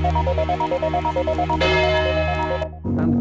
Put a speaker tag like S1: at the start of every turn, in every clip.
S1: なん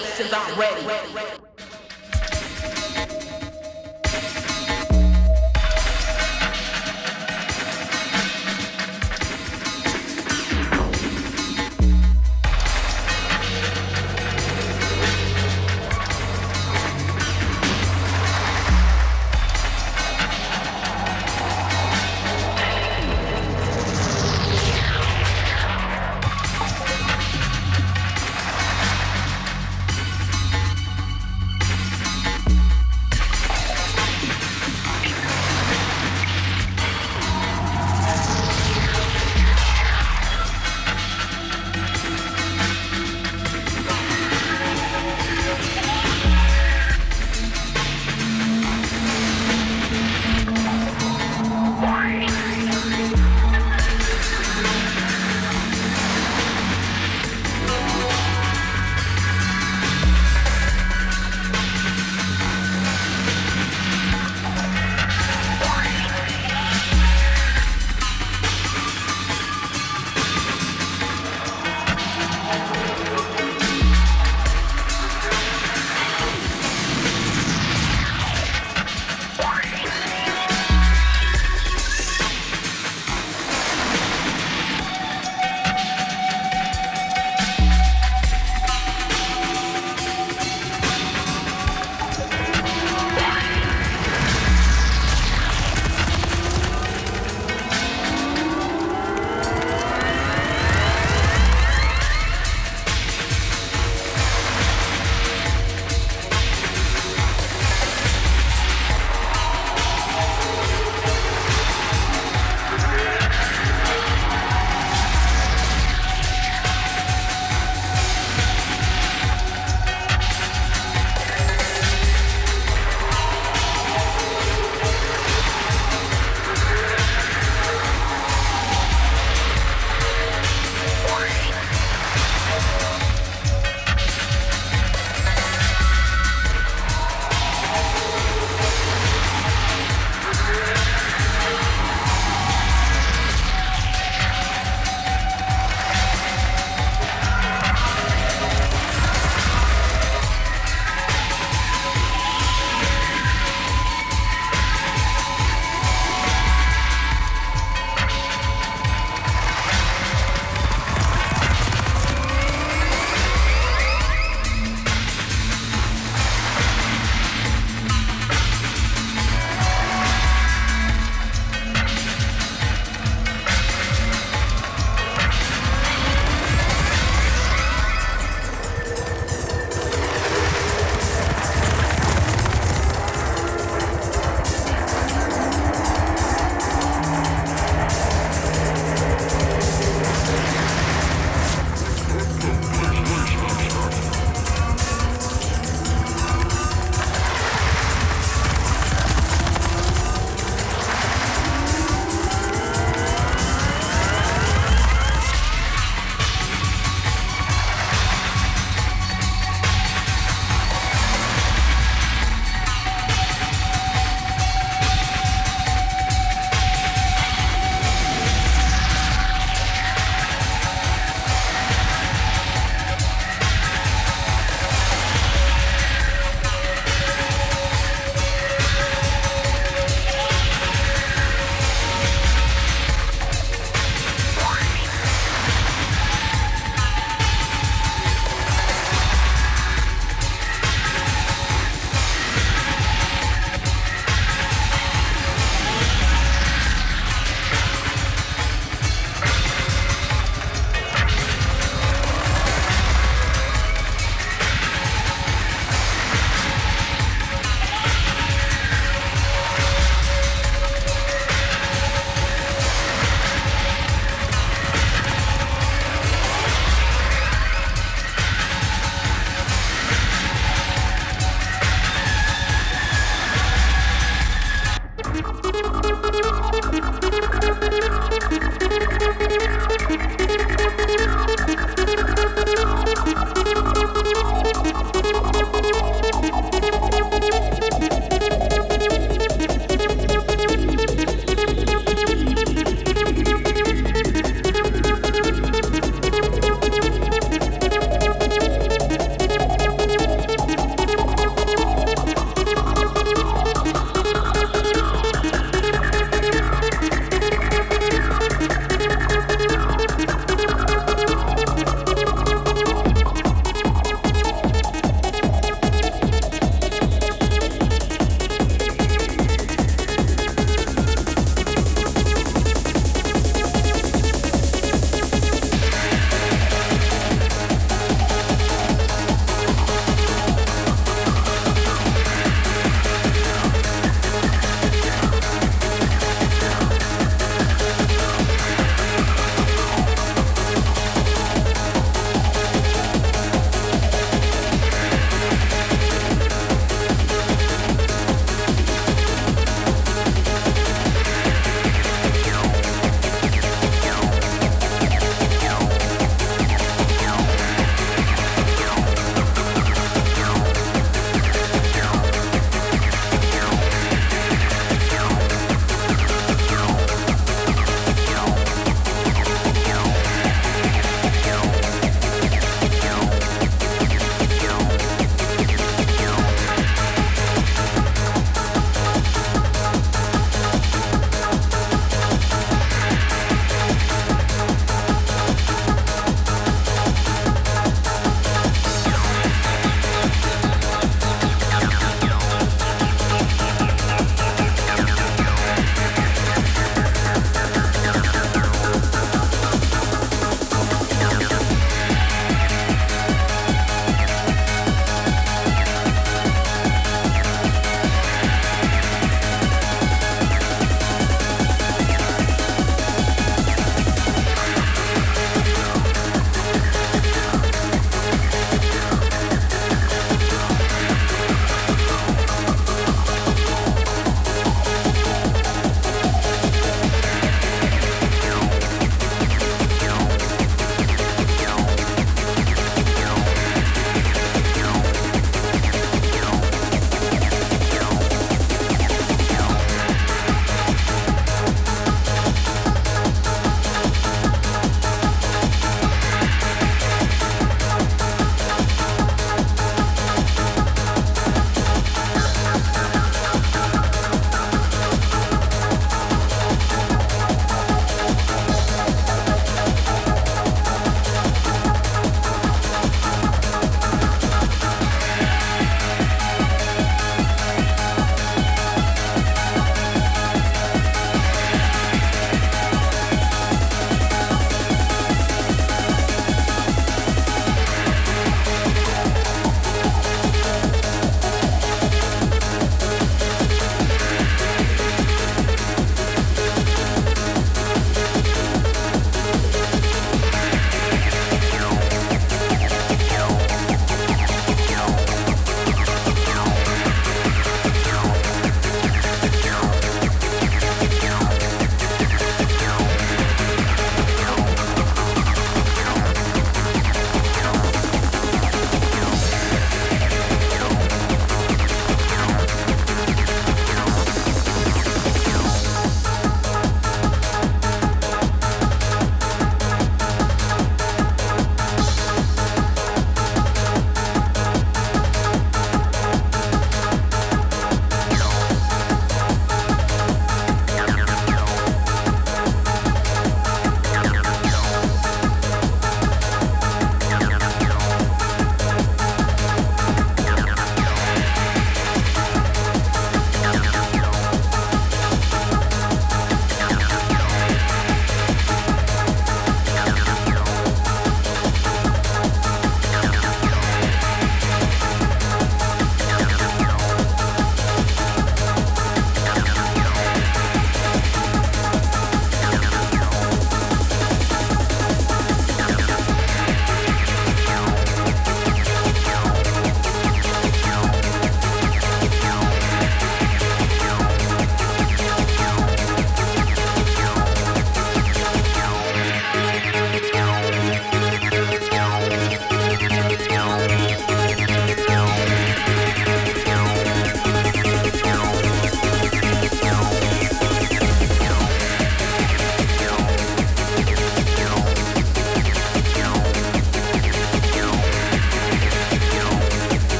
S1: sessions, I'm ready.